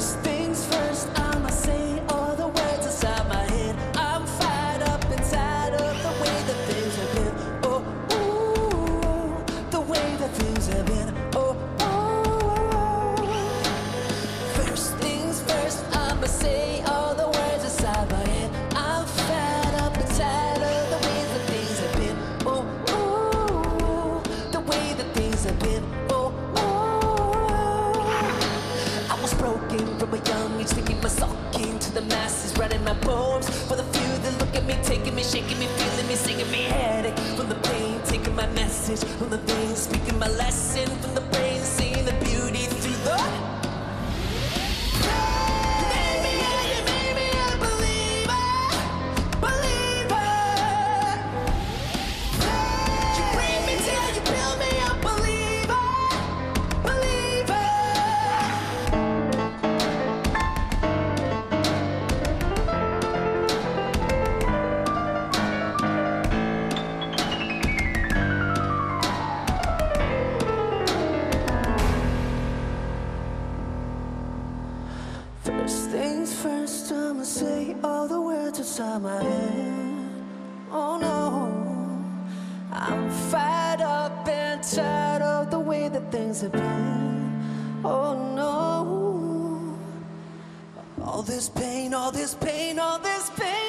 Stay. singing my song to the masses, writing my poems. For the few that look at me, taking me, shaking me, feeling me, singing me headache. From the pain, taking my message. From the pain, speaking my lesson. First things first, I'ma say all the words inside my head. Oh no, I'm fired up and tired of the way that things have been. Oh no, all this pain, all this pain, all this pain.